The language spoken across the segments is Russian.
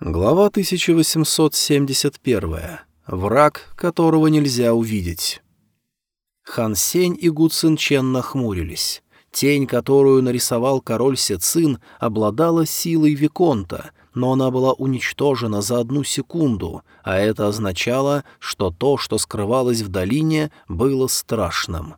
Глава 1871. Враг, которого нельзя увидеть. Хан Сень и Гу Цин Чен нахмурились. Тень, которую нарисовал король Сецин, обладала силой Виконта, но она была уничтожена за одну секунду, а это означало, что то, что скрывалось в долине, было страшным.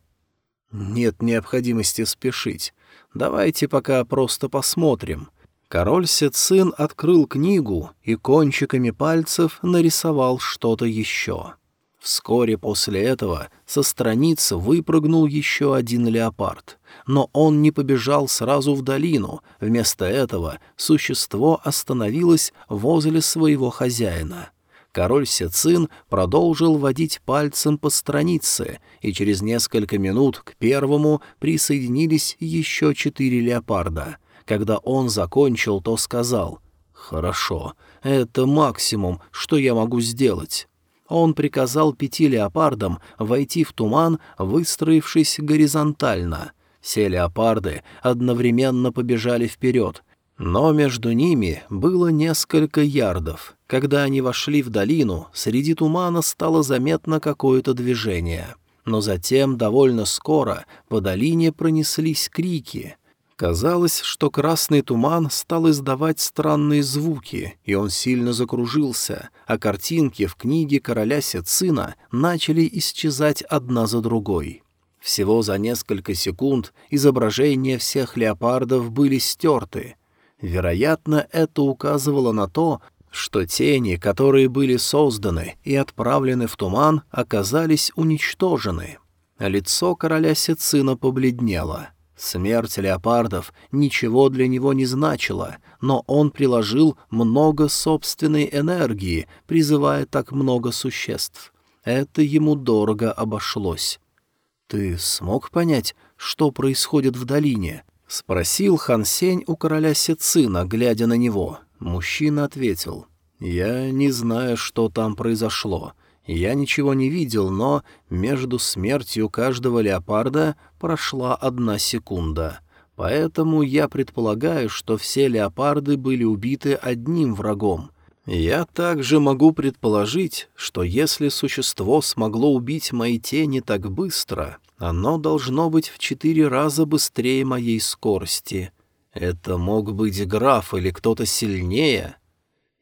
Нет необходимости спешить. Давайте пока просто посмотрим — Король Сецин открыл книгу и кончиками пальцев нарисовал что-то еще. Вскоре после этого со страницы выпрыгнул еще один леопард. Но он не побежал сразу в долину, вместо этого существо остановилось возле своего хозяина. Король Сецин продолжил водить пальцем по странице, и через несколько минут к первому присоединились еще четыре леопарда — когда он закончил, то сказал «Хорошо, это максимум, что я могу сделать». Он приказал пяти леопардам войти в туман, выстроившись горизонтально. Все леопарды одновременно побежали вперед, но между ними было несколько ярдов. Когда они вошли в долину, среди тумана стало заметно какое-то движение. Но затем довольно скоро по долине пронеслись крики. Казалось, что красный туман стал издавать странные звуки, и он сильно закружился, а картинки в книге короля Сецина начали исчезать одна за другой. Всего за несколько секунд изображения всех леопардов были стерты. Вероятно, это указывало на то, что тени, которые были созданы и отправлены в туман, оказались уничтожены. Лицо короля Сецина побледнело — Смерть леопардов ничего для него не значила, но он приложил много собственной энергии, призывая так много существ. Это ему дорого обошлось. «Ты смог понять, что происходит в долине?» — спросил Хан Сень у короля Сецина, глядя на него. Мужчина ответил. «Я не знаю, что там произошло. Я ничего не видел, но между смертью каждого леопарда прошла одна секунда. Поэтому я предполагаю, что все леопарды были убиты одним врагом. Я также могу предположить, что если существо смогло убить мои тени так быстро, оно должно быть в четыре раза быстрее моей скорости. Это мог быть граф или кто-то сильнее.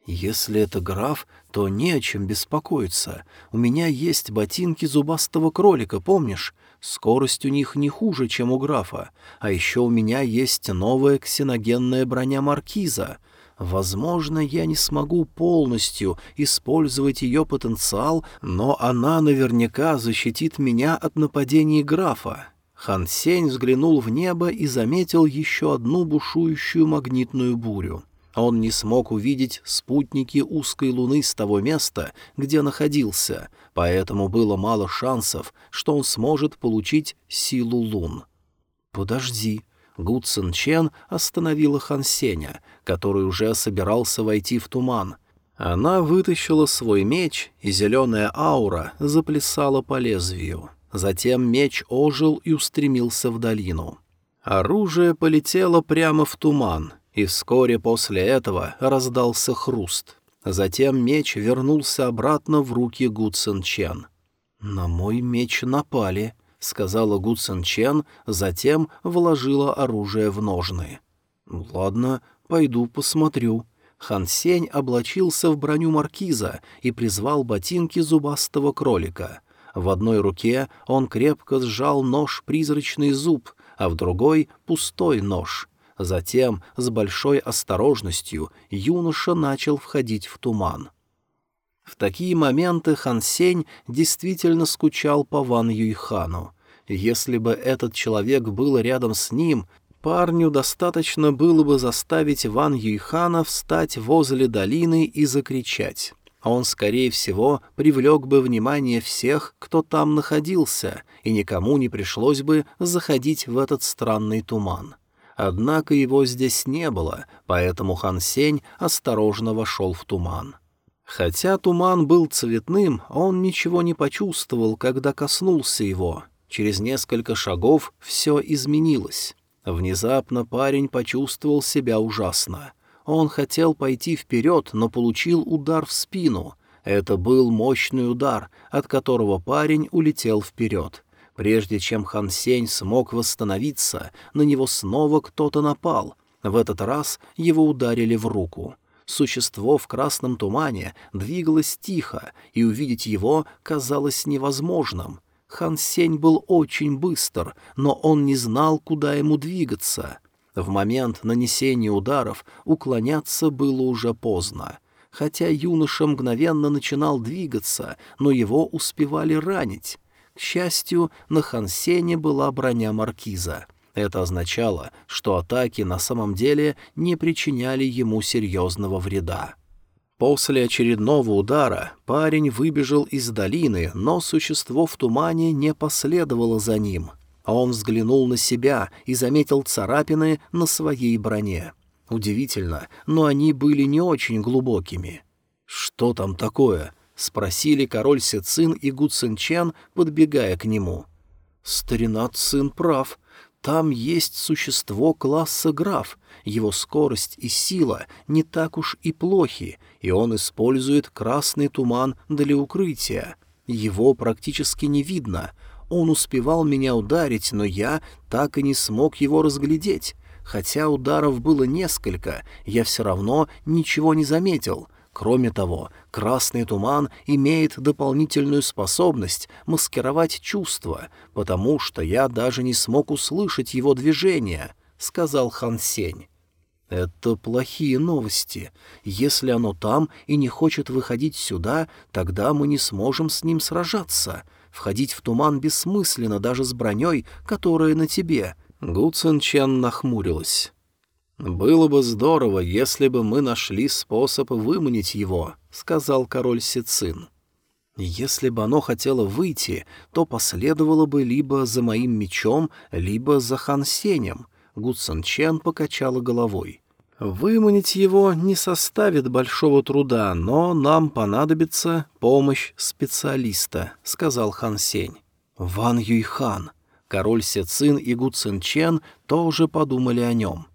Если это граф, то не о чем беспокоиться. У меня есть ботинки зубастого кролика, помнишь? Скорость у них не хуже, чем у графа. А еще у меня есть новая ксеногенная броня маркиза. Возможно, я не смогу полностью использовать ее потенциал, но она наверняка защитит меня от нападений графа. Хан Сень взглянул в небо и заметил еще одну бушующую магнитную бурю. Он не смог увидеть спутники узкой луны с того места, где находился, поэтому было мало шансов, что он сможет получить силу лун. «Подожди», Гу Цин Чен остановила Хан Сеня, который уже собирался войти в туман. Она вытащила свой меч, и зеленая аура заплясала по лезвию. Затем меч ожил и устремился в долину. Оружие полетело прямо в туман, и вскоре после этого раздался хруст. Затем меч вернулся обратно в руки Гу Цин Чен. «На мой меч напали», — сказала Гу Цин Чен, затем вложила оружие в ножны. «Ладно, пойду посмотрю». Хан Сень облачился в броню маркиза и призвал ботинки зубастого кролика. В одной руке он крепко сжал нож-призрачный зуб, а в другой — пустой нож — Затем, с большой осторожностью, юноша начал входить в туман. В такие моменты Хан Сень действительно скучал по Ван Юйхану. Если бы этот человек был рядом с ним, парню достаточно было бы заставить Ван Юйхана встать возле долины и закричать. Он, скорее всего, привлек бы внимание всех, кто там находился, и никому не пришлось бы заходить в этот странный туман. Однако его здесь не было, поэтому Хан Сень осторожно вошел в туман. Хотя туман был цветным, он ничего не почувствовал, когда коснулся его. Через несколько шагов все изменилось. Внезапно парень почувствовал себя ужасно. Он хотел пойти вперед, но получил удар в спину. Это был мощный удар, от которого парень улетел вперед. Прежде чем Хан Сень смог восстановиться, на него снова кто-то напал. В этот раз его ударили в руку. Существо в красном тумане двигалось тихо, и увидеть его казалось невозможным. Хан Сень был очень быстр, но он не знал, куда ему двигаться. В момент нанесения ударов уклоняться было уже поздно. Хотя юноша мгновенно начинал двигаться, но его успевали ранить. К счастью, на Хансене была броня маркиза. Это означало, что атаки на самом деле не причиняли ему серьезного вреда. После очередного удара парень выбежал из долины, но существо в тумане не последовало за ним. Он взглянул на себя и заметил царапины на своей броне. Удивительно, но они были не очень глубокими. «Что там такое?» — спросили король Сицин и Гу Цинчен, подбегая к нему. «Старина Цин прав. Там есть существо класса граф. Его скорость и сила не так уж и плохи, и он использует красный туман для укрытия. Его практически не видно. Он успевал меня ударить, но я так и не смог его разглядеть. Хотя ударов было несколько, я все равно ничего не заметил. Кроме того, красный туман имеет дополнительную способность маскировать чувства, потому что я даже не смог услышать его движения, — сказал Хан Сень. «Это плохие новости. Если оно там и не хочет выходить сюда, тогда мы не сможем с ним сражаться. Входить в туман бессмысленно даже с броней, которая на тебе». Гу Цин Чен нахмурилась. «Было бы здорово, если бы мы нашли способ выманить его», — сказал король Сицин. «Если бы оно хотело выйти, то последовало бы либо за моим мечом, либо за Хан Сенем», — Гудсон Чен покачала головой. «Выманить его не составит большого труда, но нам понадобится помощь специалиста», — сказал Хан Сень. «Ван Юйхан». Король Сецин и Гу Чен тоже подумали о нем.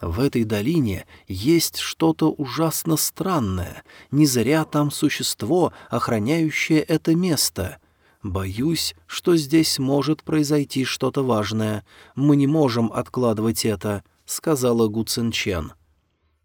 В этой долине есть что-то ужасно странное. Не зря там существо, охраняющее это место. Боюсь, что здесь может произойти что-то важное. Мы не можем откладывать это, — сказала Гу Цинчен.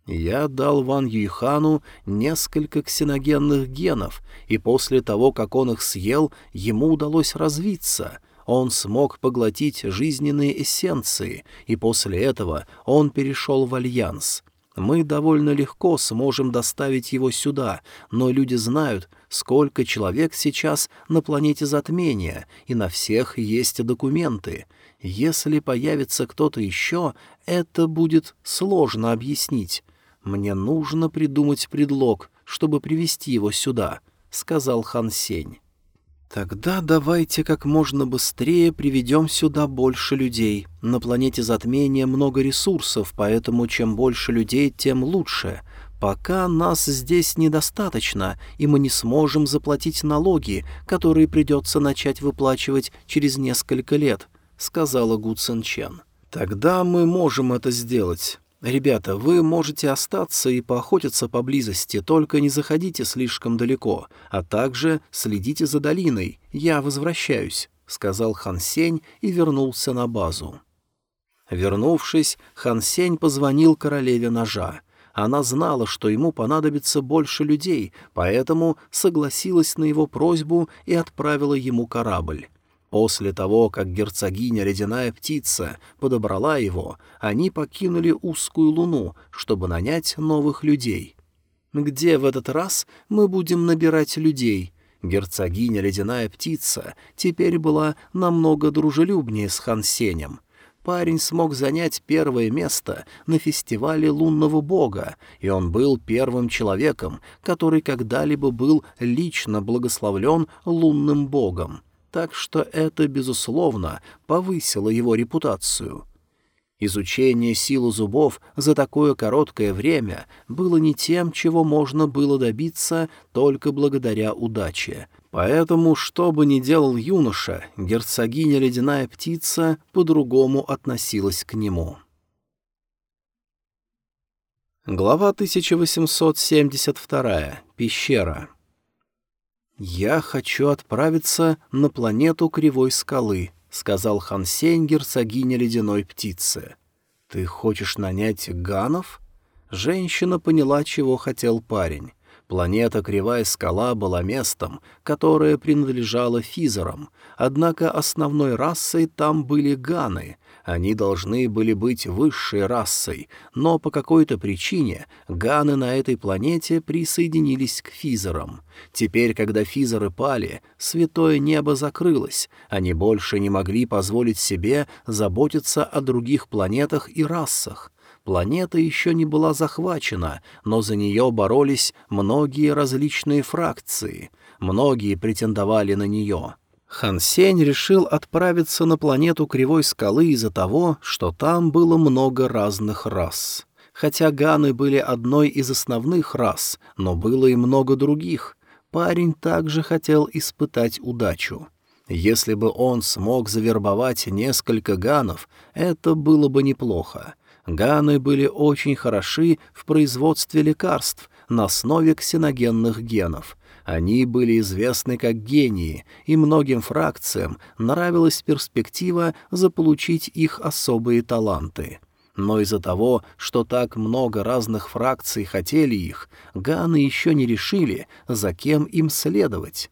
Я дал Ван Юйхану несколько ксеногенных генов, и после того, как он их съел, ему удалось развиться — он смог поглотить жизненные эссенции, и после этого он перешел в альянс. Мы довольно легко сможем доставить его сюда, но люди знают, сколько человек сейчас на планете затмения, и на всех есть документы. Если появится кто-то еще, это будет сложно объяснить. Мне нужно придумать предлог, чтобы привести его сюда», — сказал Хан Сень. «Тогда давайте как можно быстрее приведем сюда больше людей. На планете затмения много ресурсов, поэтому чем больше людей, тем лучше. Пока нас здесь недостаточно, и мы не сможем заплатить налоги, которые придется начать выплачивать через несколько лет», — сказала Гу Цин Чен. «Тогда мы можем это сделать. «Ребята, вы можете остаться и поохотиться поблизости, только не заходите слишком далеко, а также следите за долиной, я возвращаюсь», — сказал Хан Сень и вернулся на базу. Вернувшись, Хан Сень позвонил королеве ножа. Она знала, что ему понадобится больше людей, поэтому согласилась на его просьбу и отправила ему корабль. После того, как герцогиня Ледяная Птица подобрала его, они покинули узкую луну, чтобы нанять новых людей. «Где в этот раз мы будем набирать людей?» Герцогиня Ледяная Птица теперь была намного дружелюбнее с Хансенем. Парень смог занять первое место на фестивале лунного бога, и он был первым человеком, который когда-либо был лично благословлен лунным богом так что это, безусловно, повысило его репутацию. Изучение силы зубов за такое короткое время было не тем, чего можно было добиться только благодаря удаче. Поэтому, что бы ни делал юноша, герцогиня Ледяная Птица по-другому относилась к нему. Глава 1872. Пещера. «Я хочу отправиться на планету Кривой Скалы», — сказал Хансень герцогиня ледяной птицы. «Ты хочешь нанять ганов?» Женщина поняла, чего хотел парень. Планета Кривая Скала была местом, которое принадлежало физерам, однако основной расой там были ганы, они должны были быть высшей расой, но по какой-то причине ганы на этой планете присоединились к физерам. Теперь, когда физеры пали, святое небо закрылось, они больше не могли позволить себе заботиться о других планетах и расах. Планета еще не была захвачена, но за нее боролись многие различные фракции. Многие претендовали на нее. Хан Сень решил отправиться на планету Кривой Скалы из-за того, что там было много разных рас. Хотя ганы были одной из основных рас, но было и много других. Парень также хотел испытать удачу. Если бы он смог завербовать несколько ганов, это было бы неплохо. Ганы были очень хороши в производстве лекарств на основе ксеногенных генов — они были известны как гении, и многим фракциям нравилась перспектива заполучить их особые таланты. Но из-за того, что так много разных фракций хотели их, ганы еще не решили, за кем им следовать.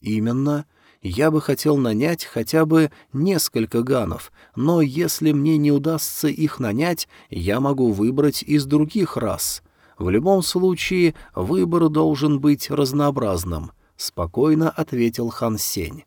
Именно я бы хотел нанять хотя бы несколько ганов, но если мне не удастся их нанять, я могу выбрать из других рас. В любом случае, выбор должен быть разнообразным, — спокойно ответил Хан Сень.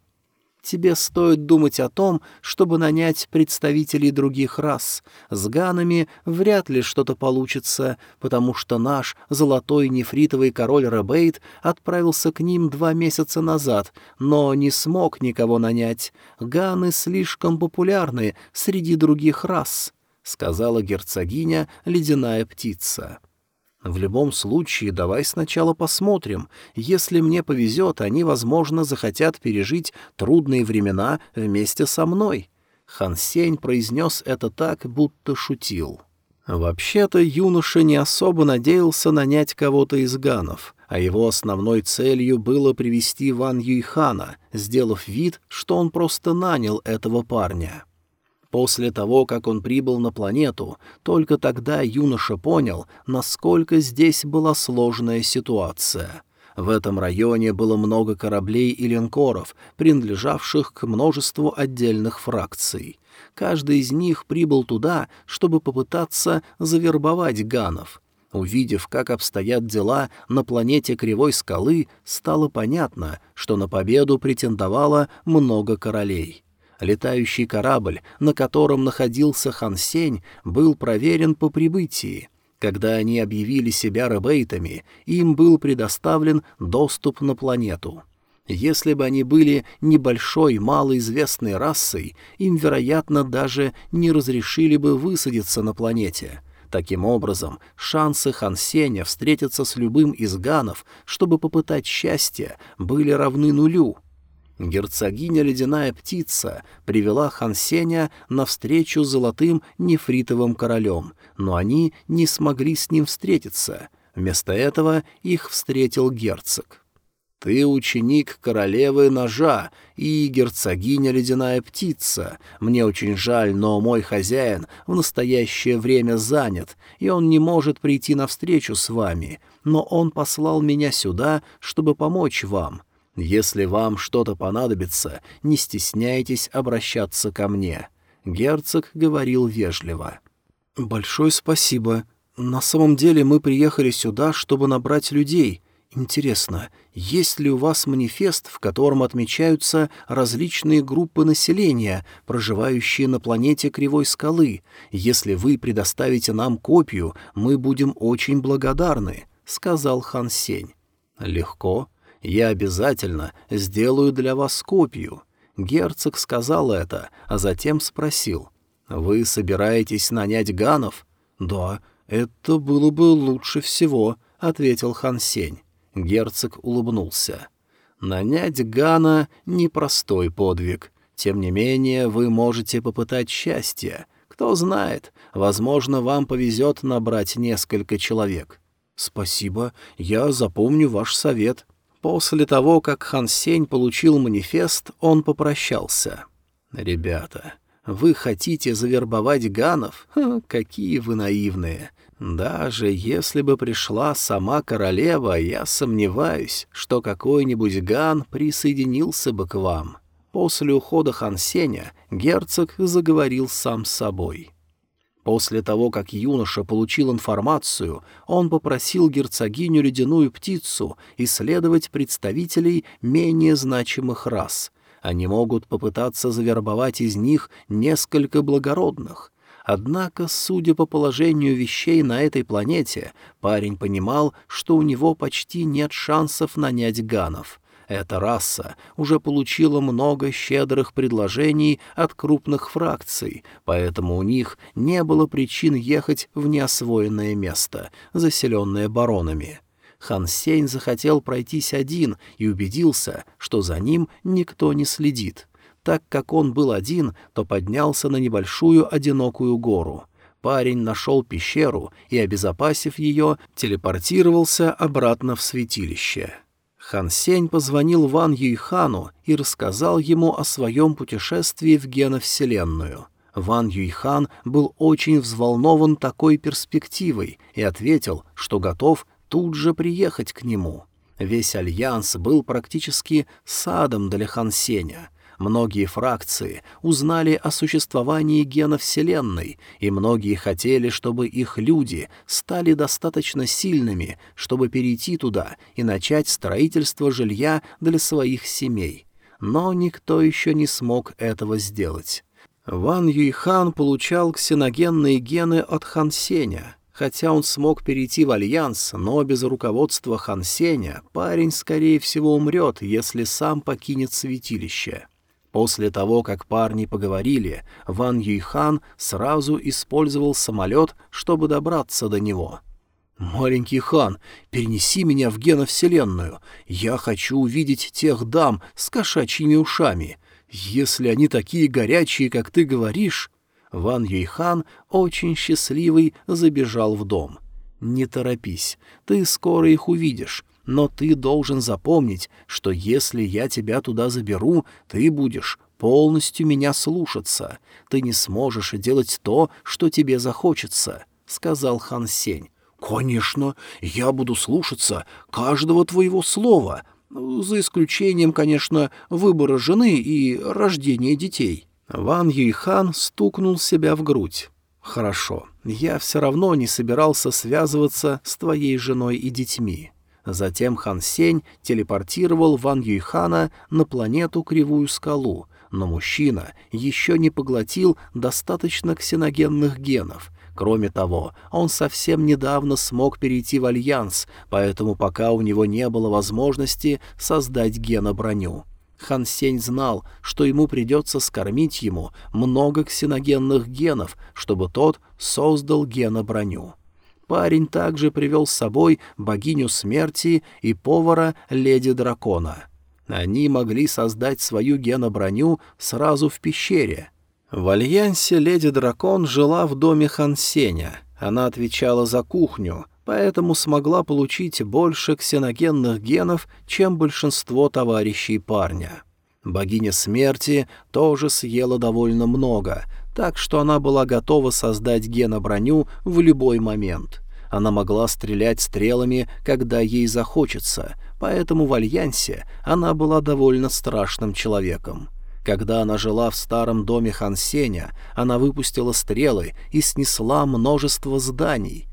Тебе стоит думать о том, чтобы нанять представителей других рас. С ганами вряд ли что-то получится, потому что наш золотой нефритовый король Ребейт отправился к ним два месяца назад, но не смог никого нанять. Ганы слишком популярны среди других рас, — сказала герцогиня ледяная птица. В любом случае, давай сначала посмотрим. Если мне повезет, они, возможно, захотят пережить трудные времена вместе со мной». Хан Сень произнес это так, будто шутил. Вообще-то юноша не особо надеялся нанять кого-то из ганов, а его основной целью было привести Ван Юйхана, сделав вид, что он просто нанял этого парня. После того, как он прибыл на планету, только тогда юноша понял, насколько здесь была сложная ситуация. В этом районе было много кораблей и линкоров, принадлежавших к множеству отдельных фракций. Каждый из них прибыл туда, чтобы попытаться завербовать ганов. Увидев, как обстоят дела на планете Кривой Скалы, стало понятно, что на победу претендовало много королей. Летающий корабль, на котором находился Хан Сень, был проверен по прибытии. Когда они объявили себя ребейтами, им был предоставлен доступ на планету. Если бы они были небольшой, малоизвестной расой, им, вероятно, даже не разрешили бы высадиться на планете. Таким образом, шансы Хан Сеня встретиться с любым из ганов, чтобы попытать счастье, были равны нулю — Герцогиня Ледяная Птица привела Хансеня навстречу золотым нефритовым королем, но они не смогли с ним встретиться. Вместо этого их встретил герцог. «Ты ученик королевы ножа и герцогиня ледяная птица. Мне очень жаль, но мой хозяин в настоящее время занят, и он не может прийти навстречу с вами, но он послал меня сюда, чтобы помочь вам. Если вам что-то понадобится, не стесняйтесь обращаться ко мне». Герцог говорил вежливо. «Большое спасибо. На самом деле мы приехали сюда, чтобы набрать людей. Интересно, есть ли у вас манифест, в котором отмечаются различные группы населения, проживающие на планете Кривой Скалы? Если вы предоставите нам копию, мы будем очень благодарны», — сказал Хан Сень. «Легко. Я обязательно сделаю для вас копию». Герцог сказал это, а затем спросил. «Вы собираетесь нанять ганов?» «Да, это было бы лучше всего», — ответил Хан Сень. Герцог улыбнулся. «Нанять Гана — непростой подвиг. Тем не менее, вы можете попытать счастье. Кто знает, возможно, вам повезет набрать несколько человек. Спасибо, я запомню ваш совет. После того, как Хан Сень получил манифест, он попрощался. «Ребята, вы хотите завербовать ганов? Ха, какие вы наивные! Даже если бы пришла сама королева, я сомневаюсь, что какой-нибудь ган присоединился бы к вам». После ухода Хан Сеня герцог заговорил сам с собой. После того, как юноша получил информацию, он попросил герцогиню ледяную птицу исследовать представителей менее значимых рас. Они могут попытаться завербовать из них несколько благородных. Однако, судя по положению вещей на этой планете, парень понимал, что у него почти нет шансов нанять ганов. Эта раса уже получила много щедрых предложений от крупных фракций, поэтому у них не было причин ехать в неосвоенное место, заселенное баронами. Хан Сень захотел пройтись один и убедился, что за ним никто не следит. Так как он был один, то поднялся на небольшую одинокую гору — парень нашел пещеру и, обезопасив ее, телепортировался обратно в святилище. Хан Сень позвонил Ван Юйхану и рассказал ему о своем путешествии в геновселенную. Ван Юйхан был очень взволнован такой перспективой и ответил, что готов тут же приехать к нему. Весь альянс был практически садом для Хан Сеня — Многие фракции узнали о существовании геновселенной, и многие хотели, чтобы их люди стали достаточно сильными, чтобы перейти туда и начать строительство жилья для своих семей. Но никто еще не смог этого сделать. Ван Юйхан получал ксеногенные гены от Хан Сеня. Хотя он смог перейти в альянс, но без руководства Хан Сеня парень, скорее всего, умрет, если сам покинет святилище. После того, как парни поговорили, Ван Юйхан сразу использовал самолет, чтобы добраться до него. «Маленький хан, перенеси меня в геновселенную. Я хочу увидеть тех дам с кошачьими ушами. Если они такие горячие, как ты говоришь...» Ван Юйхан, очень счастливый, забежал в дом. «Не торопись, ты скоро их увидишь. Но ты должен запомнить, что если я тебя туда заберу, ты будешь полностью меня слушаться. Ты не сможешь делать то, что тебе захочется», — сказал Хан Сень. «Конечно, я буду слушаться каждого твоего слова, за исключением, конечно, выбора жены и рождения детей». Ван Юйхан стукнул себя в грудь. «Хорошо, я все равно не собирался связываться с твоей женой и детьми. Затем Хан Сень телепортировал Ван Юйхана на планету Кривую Скалу, но мужчина еще не поглотил достаточно ксеногенных генов. Кроме того, он совсем недавно смог перейти в Альянс, поэтому пока у него не было возможности создать геноброню. Хан Сень знал, что ему придется скормить ему много ксеногенных генов, чтобы тот создал геноброню парень также привел с собой богиню смерти и повара леди дракона. Они могли создать свою геноброню сразу в пещере. В Альянсе леди дракон жила в доме Хансеня. Она отвечала за кухню, поэтому смогла получить больше ксеногенных генов, чем большинство товарищей парня. Богиня смерти тоже съела довольно много, так что она была готова создать геноброню в любой момент. Она могла стрелять стрелами, когда ей захочется, поэтому в Альянсе она была довольно страшным человеком. Когда она жила в старом доме Хансеня, она выпустила стрелы и снесла множество зданий.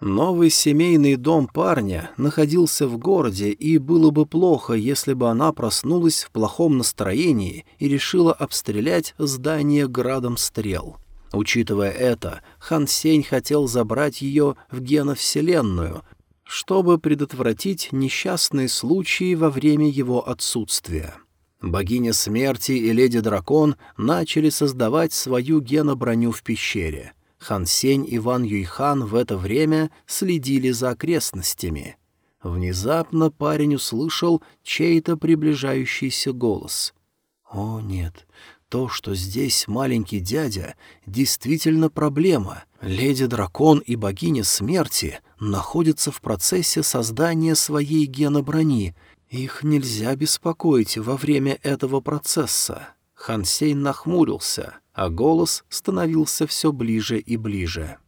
Новый семейный дом парня находился в городе, и было бы плохо, если бы она проснулась в плохом настроении и решила обстрелять здание градом стрел. Учитывая это, Хан Сень хотел забрать ее в геновселенную, чтобы предотвратить несчастные случаи во время его отсутствия. Богиня смерти и леди-дракон начали создавать свою геноброню в пещере. Хан Сень и Ван Юйхан в это время следили за окрестностями. Внезапно парень услышал чей-то приближающийся голос. «О, нет, То, что здесь маленький дядя, действительно проблема. Леди-дракон и богиня смерти находятся в процессе создания своей геноброни. Их нельзя беспокоить во время этого процесса. Хансейн нахмурился, а голос становился все ближе и ближе.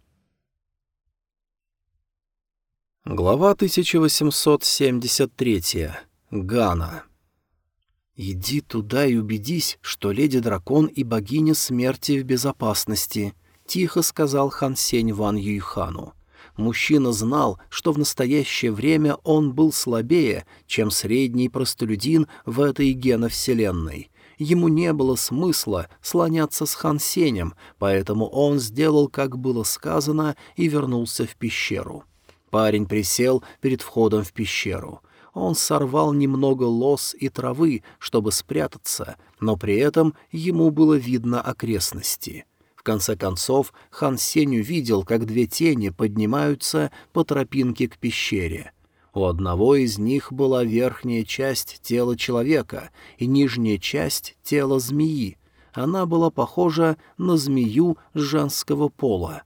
Глава 1873. Гана. «Иди туда и убедись, что леди-дракон и богиня смерти в безопасности», — тихо сказал Хан Сень Ван Юйхану. Мужчина знал, что в настоящее время он был слабее, чем средний простолюдин в этой геновселенной. Ему не было смысла слоняться с Хан Сенем, поэтому он сделал, как было сказано, и вернулся в пещеру. Парень присел перед входом в пещеру. Он сорвал немного лос и травы, чтобы спрятаться, но при этом ему было видно окрестности. В конце концов, хан Сень увидел, как две тени поднимаются по тропинке к пещере. У одного из них была верхняя часть тела человека и нижняя часть тела змеи. Она была похожа на змею женского пола.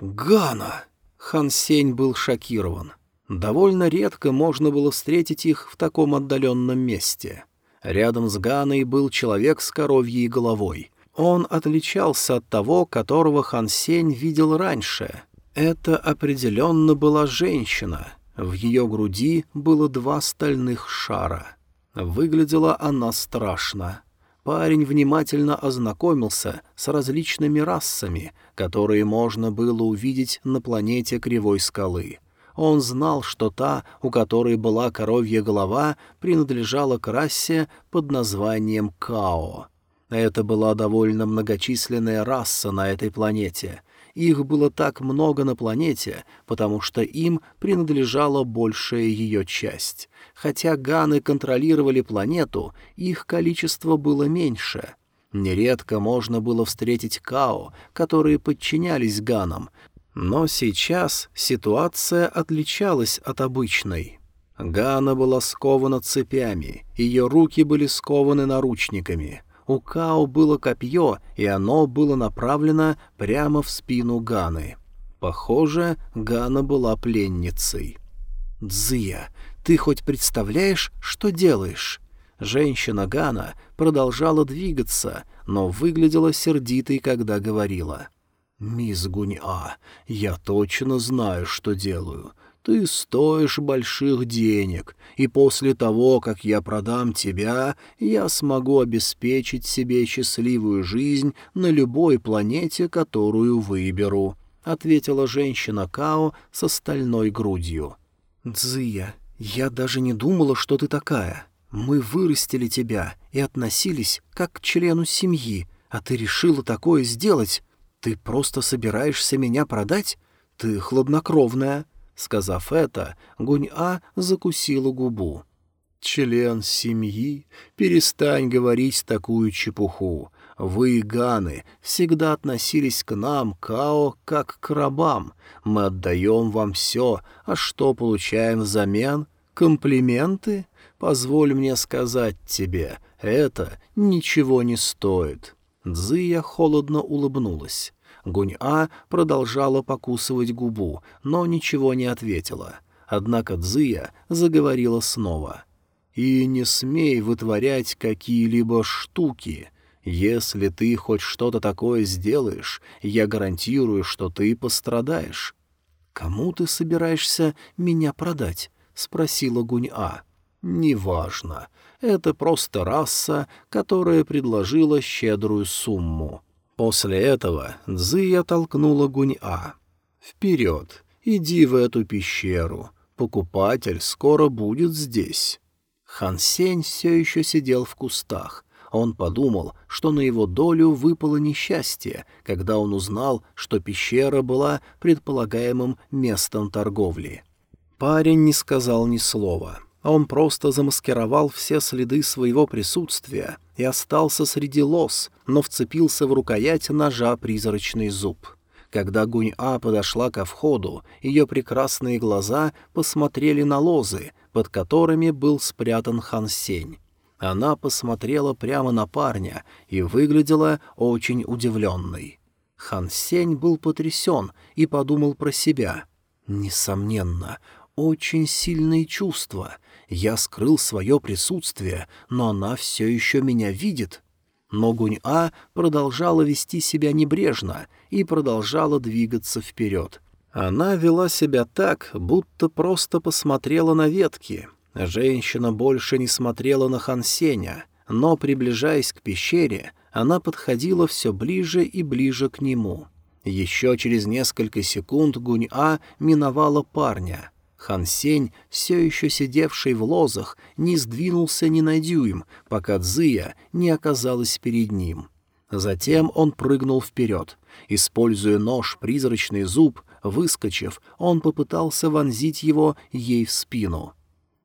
«Гана!» Хан Сень был шокирован. Довольно редко можно было встретить их в таком отдаленном месте. Рядом с Ганой был человек с коровьей головой. Он отличался от того, которого Хан Сень видел раньше. Это определенно была женщина. В ее груди было два стальных шара. Выглядела она страшно. Парень внимательно ознакомился с различными расами, которые можно было увидеть на планете Кривой Скалы. Он знал, что та, у которой была коровья голова, принадлежала к расе под названием Као. Это была довольно многочисленная раса на этой планете. Их было так много на планете, потому что им принадлежала большая ее часть. Хотя ганы контролировали планету, их количество было меньше — Нередко можно было встретить Као, которые подчинялись ганам, но сейчас ситуация отличалась от обычной. Гана была скована цепями, ее руки были скованы наручниками. У Као было копье, и оно было направлено прямо в спину Ганы. Похоже, Гана была пленницей. «Дзия, ты хоть представляешь, что делаешь?» Женщина Гана продолжала двигаться, но выглядела сердитой, когда говорила. «Мисс Гуньа, я точно знаю, что делаю. Ты стоишь больших денег, и после того, как я продам тебя, я смогу обеспечить себе счастливую жизнь на любой планете, которую выберу», — ответила женщина Као со стальной грудью. «Дзия, я даже не думала, что ты такая. Мы вырастили тебя и относились как к члену семьи, а ты решила такое сделать. «Ты просто собираешься меня продать? Ты хладнокровная». Сказав это, Гунь-А закусила губу. «Член семьи, перестань говорить такую чепуху. Вы, ганы, всегда относились к нам, Као, как к рабам. Мы отдаем вам все, а что получаем взамен? Комплименты? Позволь мне сказать тебе, это ничего не стоит». Дзия холодно улыбнулась. Гунь-А продолжала покусывать губу, но ничего не ответила. Однако Дзия заговорила снова. «И не смей вытворять какие-либо штуки. Если ты хоть что-то такое сделаешь, я гарантирую, что ты пострадаешь». «Кому ты собираешься меня продать?» — спросила Гунь-А. «Неважно. Это просто раса, которая предложила щедрую сумму. После этого Цзия толкнула Гунь-А. «Вперед! Иди в эту пещеру. Покупатель скоро будет здесь». Хан Сень все еще сидел в кустах. Он подумал, что на его долю выпало несчастье, когда он узнал, что пещера была предполагаемым местом торговли. Парень не сказал ни слова. Он просто замаскировал все следы своего присутствия и остался среди лос, но вцепился в рукоять ножа призрачный зуб. Когда Гунь-А подошла ко входу, ее прекрасные глаза посмотрели на лозы, под которыми был спрятан Хан Сень. Она посмотрела прямо на парня и выглядела очень удивленной. Хан Сень был потрясен и подумал про себя. «Несомненно, очень сильные чувства. Я скрыл свое присутствие, но она все еще меня видит». Но Гунь-А продолжала вести себя небрежно и продолжала двигаться вперед. Она вела себя так, будто просто посмотрела на ветки. Женщина больше не смотрела на Хансеня, но, приближаясь к пещере, она подходила все ближе и ближе к нему. Еще через несколько секунд Гунь-А миновала парня. Хан Сень, все еще сидевший в лозах, не сдвинулся ни на дюйм, пока Цзия не оказалась перед ним. Затем он прыгнул вперед. Используя нож «Призрачный зуб», выскочив, он попытался вонзить его ей в спину.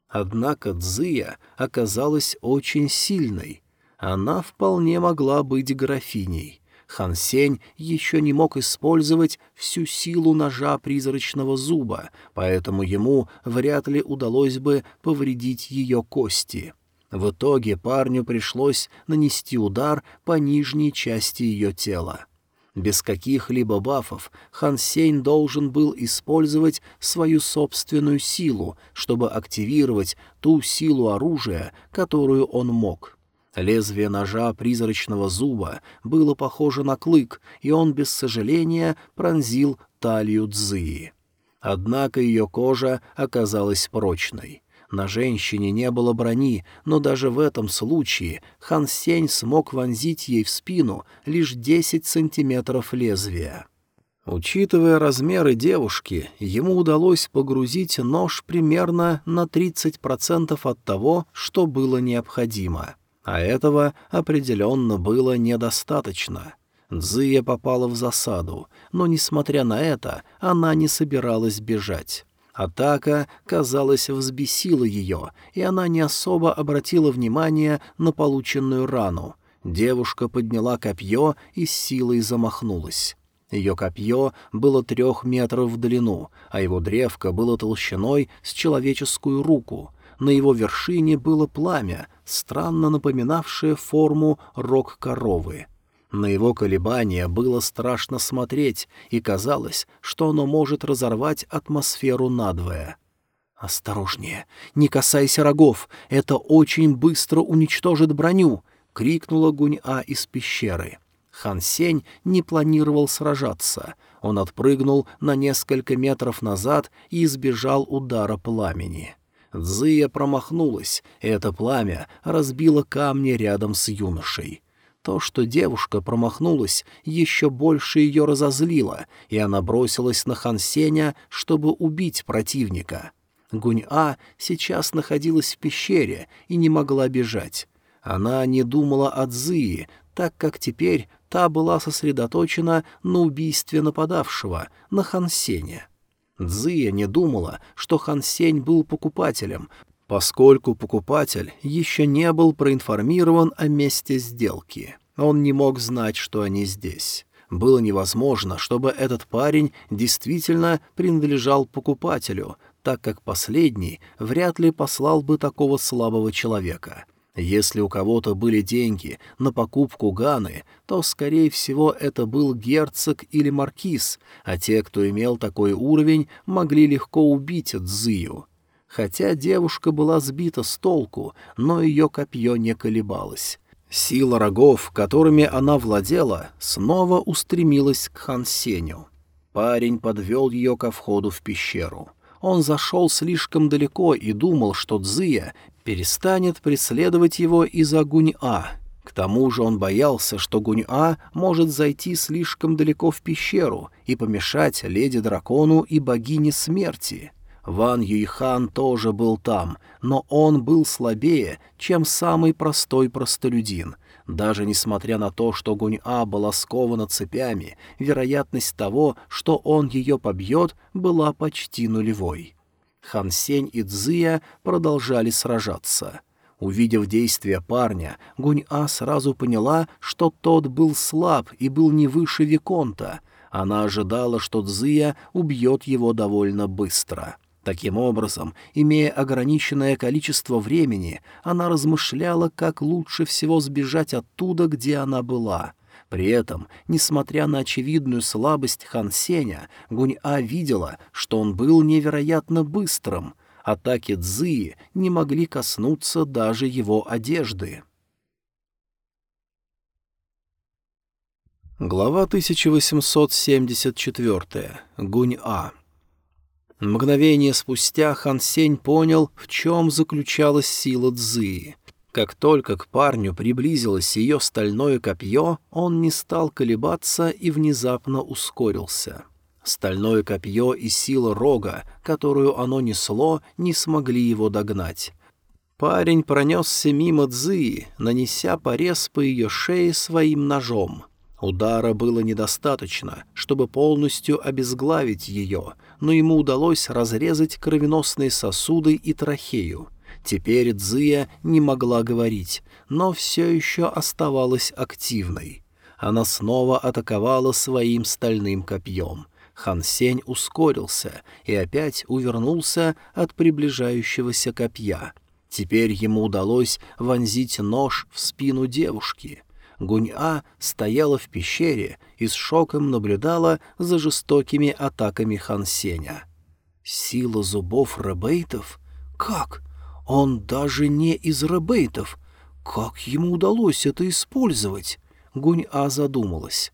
Однако Цзия оказалась очень сильной. Она вполне могла быть графиней. Хан Сень еще не мог использовать всю силу ножа призрачного зуба, поэтому ему вряд ли удалось бы повредить ее кости. В итоге парню пришлось нанести удар по нижней части ее тела. Без каких-либо бафов Хан Сень должен был использовать свою собственную силу, чтобы активировать ту силу оружия, которую он мог. Лезвие ножа призрачного зуба было похоже на клык, и он без сожаления пронзил талию Цзии. Однако ее кожа оказалась прочной. На женщине не было брони, но даже в этом случае Хан Сень смог вонзить ей в спину лишь десять сантиметров лезвия. Учитывая размеры девушки, ему удалось погрузить нож примерно на 30% от того, что было необходимо. А этого определенно было недостаточно. Дзия попала в засаду, но, несмотря на это, она не собиралась бежать. Атака, казалось, взбесила ее, и она не особо обратила внимание на полученную рану. Девушка подняла копье и силой замахнулась. Ее копье было трех метров в длину, а его древко было толщиной с человеческую руку — на его вершине было пламя, странно напоминавшее форму рог коровы. На его колебания было страшно смотреть, и казалось, что оно может разорвать атмосферу надвое. «Осторожнее! Не касайся рогов! Это очень быстро уничтожит броню!» — крикнула Гунь-А из пещеры. Хан Сень не планировал сражаться. Он отпрыгнул на несколько метров назад и избежал удара пламени. Зия промахнулась, и это пламя разбило камни рядом с юношей. То, что девушка промахнулась, еще больше ее разозлило, и она бросилась на Хансеня, чтобы убить противника. Гунь-А сейчас находилась в пещере и не могла бежать. Она не думала о Цзии, так как теперь та была сосредоточена на убийстве нападавшего, на Хансене. Цзия не думала, что Хан Сень был покупателем, поскольку покупатель еще не был проинформирован о месте сделки. Он не мог знать, что они здесь. Было невозможно, чтобы этот парень действительно принадлежал покупателю, так как последний вряд ли послал бы такого слабого человека — если у кого-то были деньги на покупку Ганы, то, скорее всего, это был герцог или маркиз, а те, кто имел такой уровень, могли легко убить Цзию. Хотя девушка была сбита с толку, но ее копье не колебалось. Сила рогов, которыми она владела, снова устремилась к Хан Сеню. Парень подвел ее ко входу в пещеру. Он зашел слишком далеко и думал, что Цзия перестанет преследовать его из-за Гунь-А. К тому же он боялся, что Гунь-А может зайти слишком далеко в пещеру и помешать леди-дракону и богине смерти. Ван Юйхан тоже был там, но он был слабее, чем самый простой простолюдин. Даже несмотря на то, что Гунь-А была скована цепями, вероятность того, что он ее побьет, была почти нулевой. Хан Сень и Цзия продолжали сражаться. Увидев действия парня, Гунь-А сразу поняла, что тот был слаб и был не выше Виконта. Она ожидала, что Цзия убьет его довольно быстро. Таким образом, имея ограниченное количество времени, она размышляла, как лучше всего сбежать оттуда, где она была. При этом, несмотря на очевидную слабость Хан Сеня, Гунь-А видела, что он был невероятно быстрым. Атаки Цзии не могли коснуться даже его одежды. Глава 1874. Гунь-А. Мгновение спустя Хан Сень понял, в чем заключалась сила Цзы. Как только к парню приблизилось ее стальное копье, он не стал колебаться и внезапно ускорился. Стальное копье и сила рога, которую оно несло, не смогли его догнать. Парень пронесся мимо Цзы, нанеся порез по ее шее своим ножом. Удара было недостаточно, чтобы полностью обезглавить ее — но ему удалось разрезать кровеносные сосуды и трахею. Теперь Дзия не могла говорить, но все еще оставалась активной. Она снова атаковала своим стальным копьем. Хан Сень ускорился и опять увернулся от приближающегося копья. Теперь ему удалось вонзить нож в спину девушки — Гунь-А стояла в пещере и с шоком наблюдала за жестокими атаками Хан Сеня. «Сила зубов ребейтов? Как? Он даже не из ребейтов. Как ему удалось это использовать?» Гунь-А задумалась.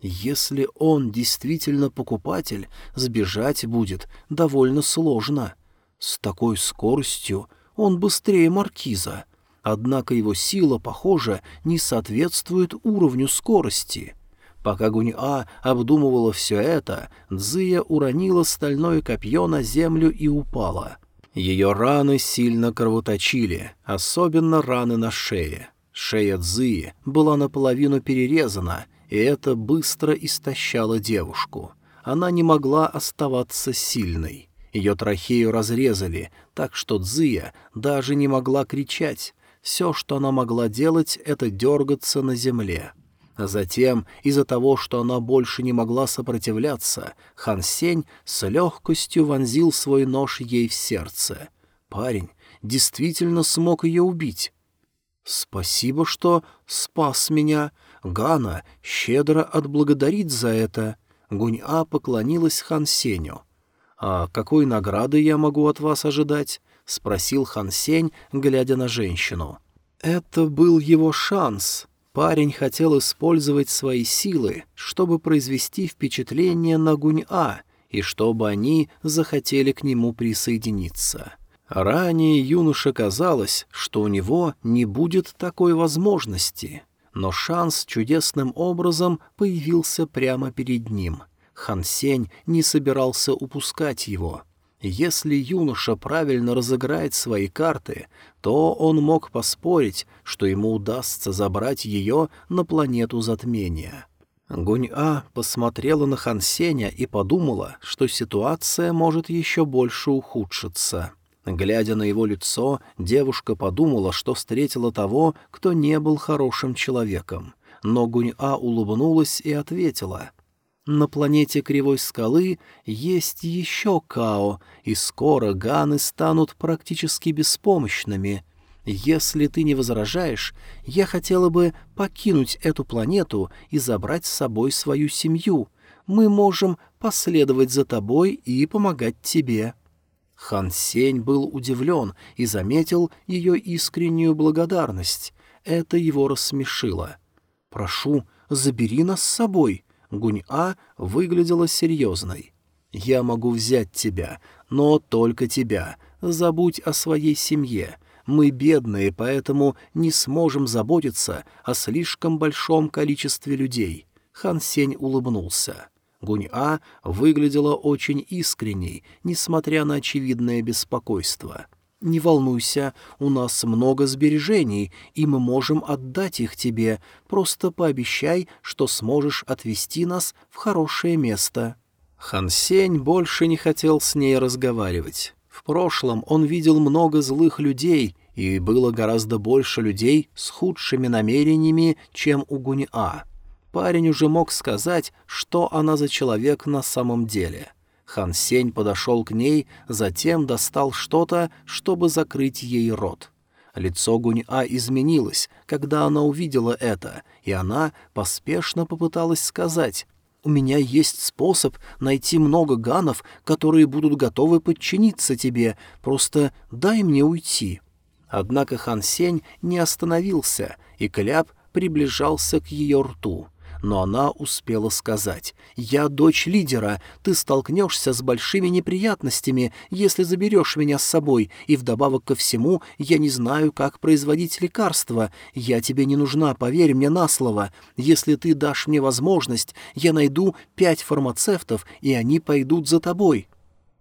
«Если он действительно покупатель, сбежать будет довольно сложно. С такой скоростью он быстрее маркиза». Однако его сила, похоже, не соответствует уровню скорости. Пока Гунь-А обдумывала все это, Цзия уронила стальное копье на землю и упала. Ее раны сильно кровоточили, особенно раны на шее. Шея Цзии была наполовину перерезана, и это быстро истощало девушку. Она не могла оставаться сильной. Ее трахею разрезали, так что Цзия даже не могла кричать, все, что она могла делать, это дергаться на земле. А затем, из-за того, что она больше не могла сопротивляться, Хан Сень с легкостью вонзил свой нож ей в сердце. Парень действительно смог ее убить. «Спасибо, что спас меня. Гана щедро отблагодарит за это». Гунь-А поклонилась Хан Сеню. «А какой награды я могу от вас ожидать?» — спросил Хан Сень, глядя на женщину. Это был его шанс. Парень хотел использовать свои силы, чтобы произвести впечатление на Гунь-А и чтобы они захотели к нему присоединиться. Ранее юноше казалось, что у него не будет такой возможности, но шанс чудесным образом появился прямо перед ним. Хан Сень не собирался упускать его — если юноша правильно разыграет свои карты, то он мог поспорить, что ему удастся забрать ее на планету затмения. Гунь-А посмотрела на Хан Сеня и подумала, что ситуация может еще больше ухудшиться. Глядя на его лицо, девушка подумала, что встретила того, кто не был хорошим человеком. Но Гунь-А улыбнулась и ответила — на планете Кривой Скалы есть еще Као, и скоро ганы станут практически беспомощными. Если ты не возражаешь, я хотела бы покинуть эту планету и забрать с собой свою семью. Мы можем последовать за тобой и помогать тебе». Хан Сень был удивлен и заметил ее искреннюю благодарность. Это его рассмешило. «Прошу, забери нас с собой», Гунь-А выглядела серьезной. «Я могу взять тебя, но только тебя. Забудь о своей семье. Мы бедные, поэтому не сможем заботиться о слишком большом количестве людей». Хан Сень улыбнулся. Гунь-А выглядела очень искренней, несмотря на очевидное беспокойство. — «Не волнуйся, у нас много сбережений, и мы можем отдать их тебе. Просто пообещай, что сможешь отвезти нас в хорошее место». Хан Сень больше не хотел с ней разговаривать. В прошлом он видел много злых людей, и было гораздо больше людей с худшими намерениями, чем у Гунь-А. Парень уже мог сказать, что она за человек на самом деле — Хан Сень подошел к ней, затем достал что-то, чтобы закрыть ей рот. Лицо Гунь-А изменилось, когда она увидела это, и она поспешно попыталась сказать «У меня есть способ найти много ганов, которые будут готовы подчиниться тебе, просто дай мне уйти». Однако Хан Сень не остановился, и Кляп приближался к ее рту но она успела сказать «Я дочь лидера, ты столкнешься с большими неприятностями, если заберешь меня с собой, и вдобавок ко всему я не знаю, как производить лекарства. Я тебе не нужна, поверь мне на слово. Если ты дашь мне возможность, я найду пять фармацевтов, и они пойдут за тобой.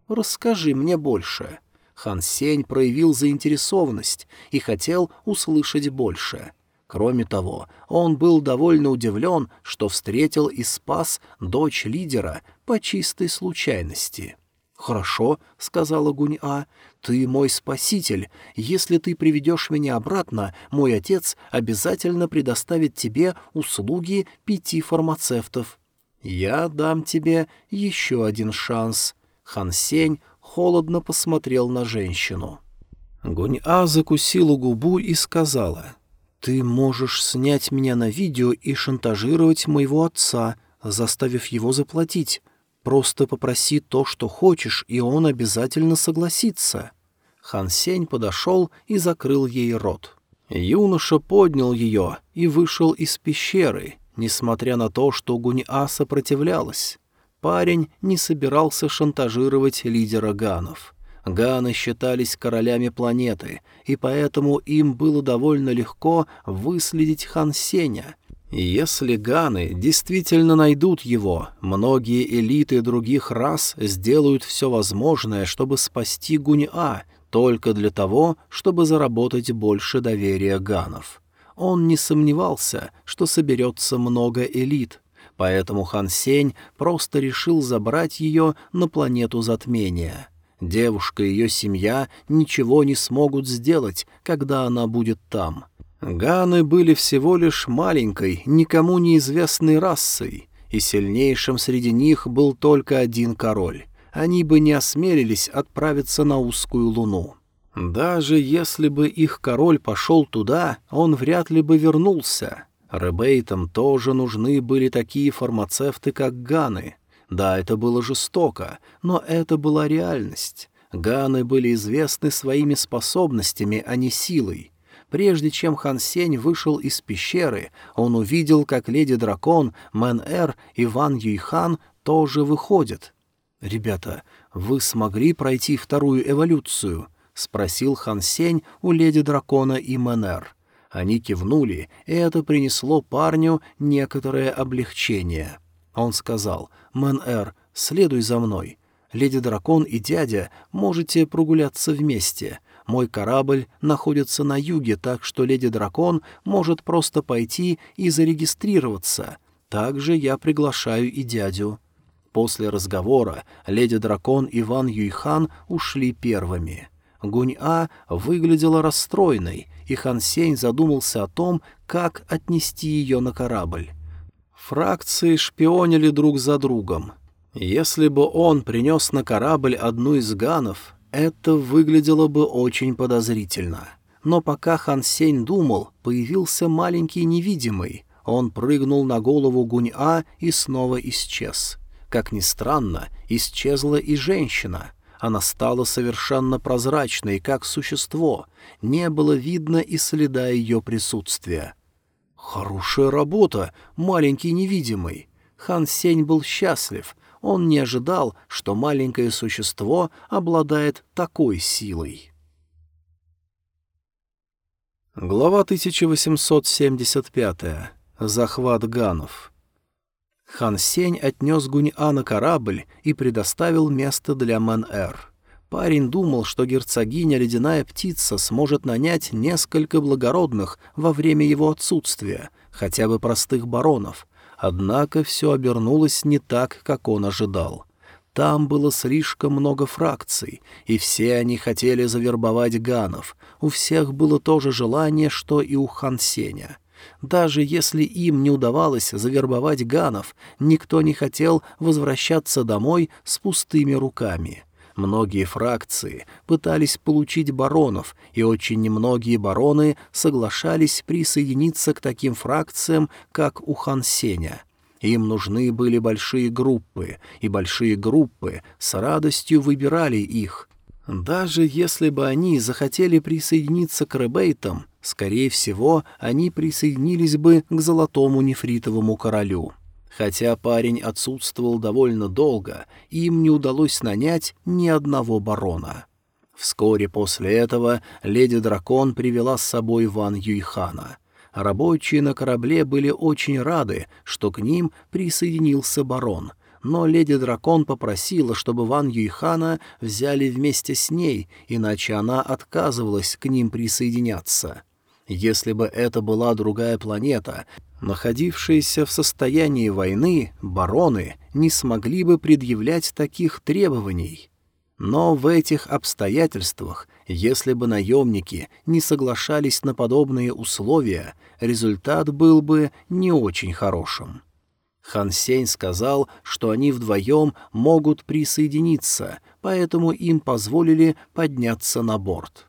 Расскажи мне больше». Хан Сень проявил заинтересованность и хотел услышать больше. Кроме того, он был довольно удивлен, что встретил и спас дочь лидера по чистой случайности. «Хорошо», — сказала Гунь-А, — «ты мой спаситель. Если ты приведешь меня обратно, мой отец обязательно предоставит тебе услуги пяти фармацевтов». «Я дам тебе еще один шанс». Хан Сень холодно посмотрел на женщину. Гунь-А закусила губу и сказала — «Ты можешь снять меня на видео и шантажировать моего отца, заставив его заплатить. Просто попроси то, что хочешь, и он обязательно согласится». Хан Сень подошел и закрыл ей рот. Юноша поднял ее и вышел из пещеры, несмотря на то, что Гунь-А сопротивлялась. Парень не собирался шантажировать лидера Ганов. Ганы считались королями планеты, и поэтому им было довольно легко выследить Хан Сеня. Если Ганы действительно найдут его, многие элиты других рас сделают все возможное, чтобы спасти Гунь-А, только для того, чтобы заработать больше доверия Ганов. Он не сомневался, что соберется много элит, поэтому Хан Сень просто решил забрать ее на планету затмения — Девушка и ее семья ничего не смогут сделать, когда она будет там. Ганы были всего лишь маленькой, никому неизвестной расой, и сильнейшим среди них был только один король. Они бы не осмелились отправиться на узкую луну. Даже если бы их король пошел туда, он вряд ли бы вернулся. Ребейтам тоже нужны были такие фармацевты, как Ганы — да, это было жестоко, но это была реальность. Ганы были известны своими способностями, а не силой. Прежде чем Хан Сень вышел из пещеры, он увидел, как леди-дракон, Мэн-Эр и Ван Юйхан тоже выходят. «Ребята, вы смогли пройти вторую эволюцию?» — спросил Хан Сень у леди-дракона и Мэн-Эр. Они кивнули, и это принесло парню некоторое облегчение. Он сказал, «Мэн-Эр, следуй за мной. Леди-дракон и дядя можете прогуляться вместе. Мой корабль находится на юге, так что леди-дракон может просто пойти и зарегистрироваться. Также я приглашаю и дядю». После разговора леди-дракон и Ван Юйхан ушли первыми. Гунь-А выглядела расстроенной, и Хан Сень задумался о том, как отнести ее на корабль. Фракции шпионили друг за другом. Если бы он принес на корабль одну из ганов, это выглядело бы очень подозрительно. Но пока Хан Сень думал, появился маленький невидимый. Он прыгнул на голову Гунь-А и снова исчез. Как ни странно, исчезла и женщина. Она стала совершенно прозрачной, как существо. Не было видно и следа ее присутствия. «Хорошая работа, маленький невидимый». Хан Сень был счастлив. Он не ожидал, что маленькое существо обладает такой силой. Глава 1875. Захват ганов. Хан Сень отнес Гунь-А на корабль и предоставил место для Мэн-Эр. Парень думал, что герцогиня Ледяная Птица сможет нанять несколько благородных во время его отсутствия, хотя бы простых баронов. Однако все обернулось не так, как он ожидал. Там было слишком много фракций, и все они хотели завербовать ганов. У всех было то же желание, что и у Хан Сеня. Даже если им не удавалось завербовать ганов, никто не хотел возвращаться домой с пустыми руками. Многие фракции пытались получить баронов, и очень немногие бароны соглашались присоединиться к таким фракциям, как у Хан Сеня. Им нужны были большие группы, и большие группы с радостью выбирали их. Даже если бы они захотели присоединиться к ребейтам, скорее всего, они присоединились бы к Золотому Нефритовому Королю. Хотя парень отсутствовал довольно долго, им не удалось нанять ни одного барона. Вскоре после этого леди-дракон привела с собой Ван Юйхана. Рабочие на корабле были очень рады, что к ним присоединился барон, но леди-дракон попросила, чтобы Ван Юйхана взяли вместе с ней, иначе она отказывалась к ним присоединяться. Если бы это была другая планета, находившиеся в состоянии войны, бароны не смогли бы предъявлять таких требований. Но в этих обстоятельствах, если бы наемники не соглашались на подобные условия, результат был бы не очень хорошим. Хан Сень сказал, что они вдвоем могут присоединиться, поэтому им позволили подняться на борт.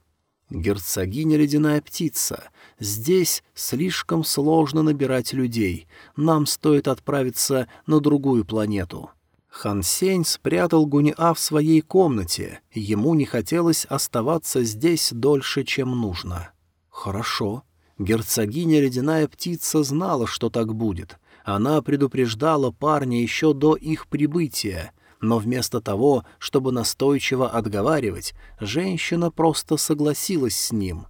Герцогиня Ледяная Птица, здесь слишком сложно набирать людей, нам стоит отправиться на другую планету. Хан Сень спрятал Гуниа в своей комнате, ему не хотелось оставаться здесь дольше, чем нужно. Хорошо. Герцогиня Ледяная Птица знала, что так будет. Она предупреждала парня еще до их прибытия — но вместо того, чтобы настойчиво отговаривать, женщина просто согласилась с ним.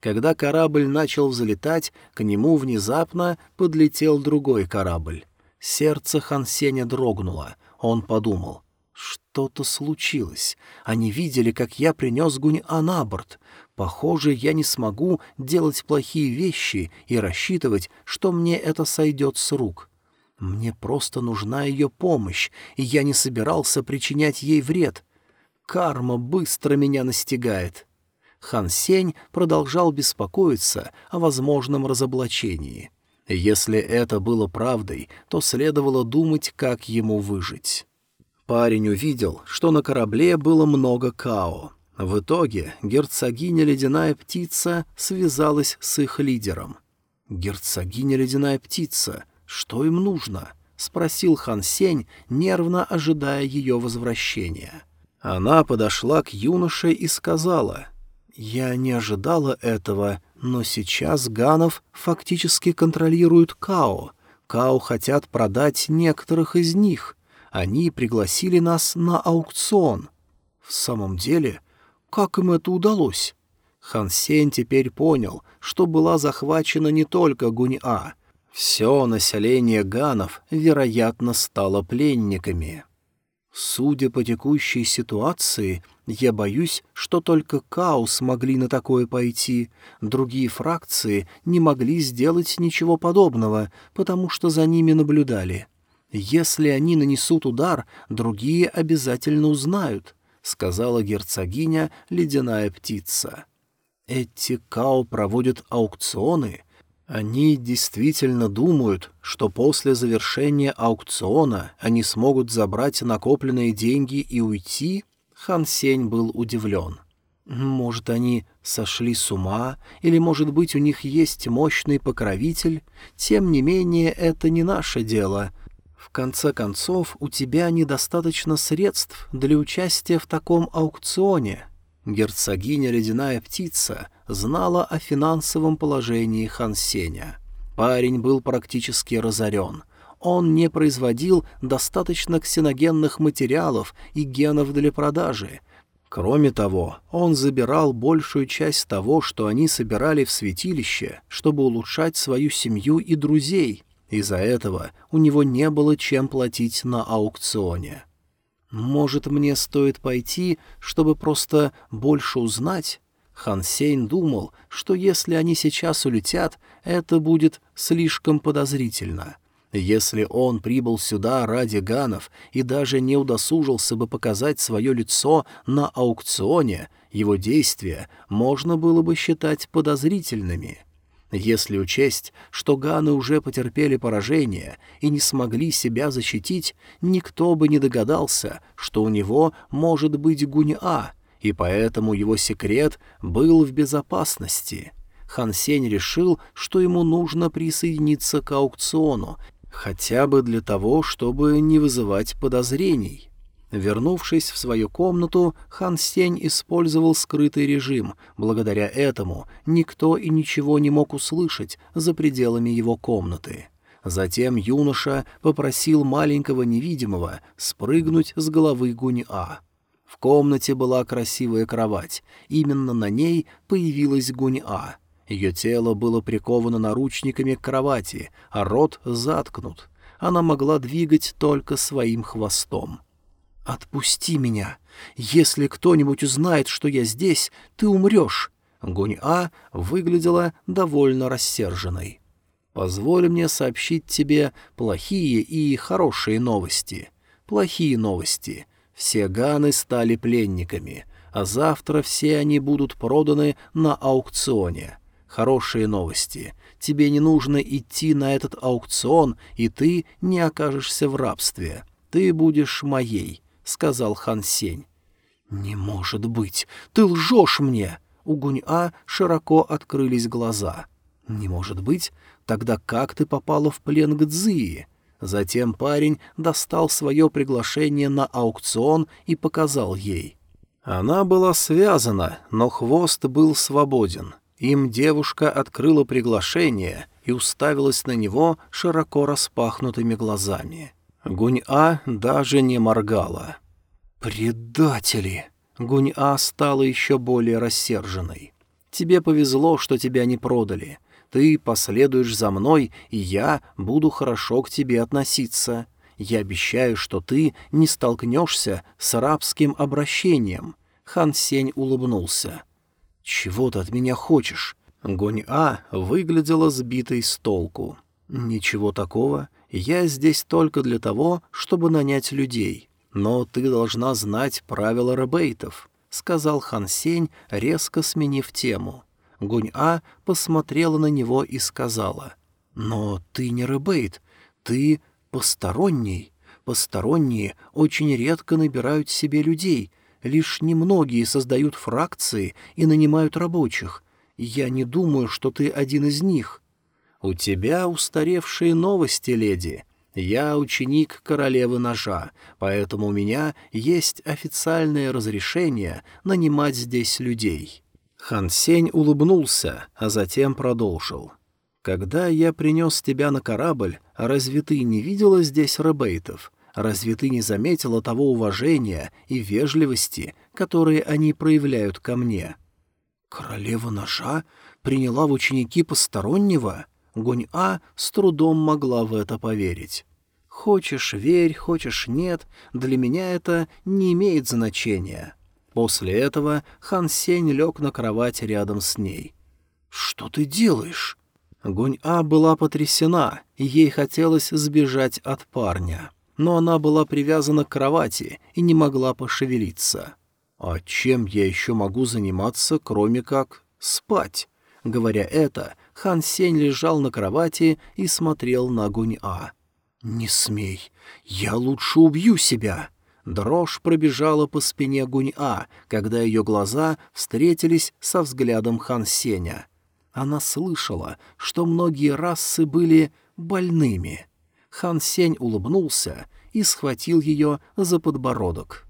Когда корабль начал взлетать, к нему внезапно подлетел другой корабль. Сердце Хансеня дрогнуло. Он подумал, что-то случилось. Они видели, как я принес Гунь-А на борт. Похоже, я не смогу делать плохие вещи и рассчитывать, что мне это сойдет с рук. Мне просто нужна ее помощь, и я не собирался причинять ей вред. Карма быстро меня настигает. Хан Сень продолжал беспокоиться о возможном разоблачении. Если это было правдой, то следовало думать, как ему выжить. Парень увидел, что на корабле было много као. В итоге герцогиня Ледяная Птица связалась с их лидером. Герцогиня Ледяная Птица — «Что им нужно?» — спросил Хан Сень, нервно ожидая ее возвращения. Она подошла к юноше и сказала, «Я не ожидала этого, но сейчас Ганов фактически контролируют Као. Као хотят продать некоторых из них. Они пригласили нас на аукцион». «В самом деле, как им это удалось?» Хан Сень теперь понял, что была захвачена не только Гунь-А, все население ганов, вероятно, стало пленниками. Судя по текущей ситуации, я боюсь, что только Као смогли на такое пойти. Другие фракции не могли сделать ничего подобного, потому что за ними наблюдали. Если они нанесут удар, другие обязательно узнают, — сказала герцогиня Ледяная Птица. Эти Као проводят аукционы — они действительно думают, что после завершения аукциона они смогут забрать накопленные деньги и уйти? Хан Сень был удивлен. Может, они сошли с ума, или, может быть, у них есть мощный покровитель? Тем не менее, это не наше дело. В конце концов, у тебя недостаточно средств для участия в таком аукционе. Герцогиня Ледяная Птица знала о финансовом положении Хан Сеня. Парень был практически разорен. Он не производил достаточно ксеногенных материалов и генов для продажи. Кроме того, он забирал большую часть того, что они собирали в святилище, чтобы улучшать свою семью и друзей. Из-за этого у него не было чем платить на аукционе. «Может, мне стоит пойти, чтобы просто больше узнать?» Хан Сейн думал, что если они сейчас улетят, это будет слишком подозрительно. Если он прибыл сюда ради ганов и даже не удосужился бы показать свое лицо на аукционе, его действия можно было бы считать подозрительными. Если учесть, что ганы уже потерпели поражение и не смогли себя защитить, никто бы не догадался, что у него может быть гунь-а, и поэтому его секрет был в безопасности. Хан Сень решил, что ему нужно присоединиться к аукциону, хотя бы для того, чтобы не вызывать подозрений. Вернувшись в свою комнату, Хан Сень использовал скрытый режим. Благодаря этому никто и ничего не мог услышать за пределами его комнаты. Затем юноша попросил маленького невидимого спрыгнуть с головы Гунь-А. В комнате была красивая кровать. Именно на ней появилась Гунь-А. Ее тело было приковано наручниками к кровати, а рот заткнут. Она могла двигать только своим хвостом. «Отпусти меня. Если кто-нибудь узнает, что я здесь, ты умрешь». Гунь-А выглядела довольно рассерженной. «Позволь мне сообщить тебе плохие и хорошие новости. Плохие новости. Все ганы стали пленниками, а завтра все они будут проданы на аукционе. Хорошие новости. Тебе не нужно идти на этот аукцион, и ты не окажешься в рабстве. Ты будешь моей сказал Хан Сень. «Не может быть! Ты лжешь мне!» У Гунь-А широко открылись глаза. «Не может быть? Тогда как ты попала в плен к Цзии?» Затем парень достал свое приглашение на аукцион и показал ей. Она была связана, но хвост был свободен. Им девушка открыла приглашение и уставилась на него широко распахнутыми глазами. Гунь-А даже не моргала. «Предатели!» Гунь-А стала еще более рассерженной. «Тебе повезло, что тебя не продали. Ты последуешь за мной, и я буду хорошо к тебе относиться. Я обещаю, что ты не столкнешься с рабским обращением». Хан Сень улыбнулся. «Чего ты от меня хочешь?» Гунь-А выглядела сбитой с толку. «Ничего такого. Я здесь только для того, чтобы нанять людей. «Но ты должна знать правила ребейтов», — сказал Хан Сень, резко сменив тему. Гунь-А посмотрела на него и сказала, «Но ты не ребейт, ты посторонний. Посторонние очень редко набирают себе людей, лишь немногие создают фракции и нанимают рабочих. Я не думаю, что ты один из них». «У тебя устаревшие новости, леди», я ученик королевы ножа, поэтому у меня есть официальное разрешение нанимать здесь людей». Хан Сень улыбнулся, а затем продолжил. «Когда я принес тебя на корабль, разве ты не видела здесь ребейтов? Разве ты не заметила того уважения и вежливости, которые они проявляют ко мне?» «Королева ножа приняла в ученики постороннего?» Гунь-А с трудом могла в это поверить. Хочешь — верь, хочешь — нет, для меня это не имеет значения. После этого Хан Сень лег на кровать рядом с ней. «Что ты делаешь?» Гунь-А была потрясена, и ей хотелось сбежать от парня. Но она была привязана к кровати и не могла пошевелиться. «А чем я еще могу заниматься, кроме как спать?» Говоря это, Хан Сень лежал на кровати и смотрел на Гунь-А. «Не смей! Я лучше убью себя!» Дрожь пробежала по спине Гунь-А, когда ее глаза встретились со взглядом Хан Сеня. Она слышала, что многие расы были больными. Хан Сень улыбнулся и схватил ее за подбородок.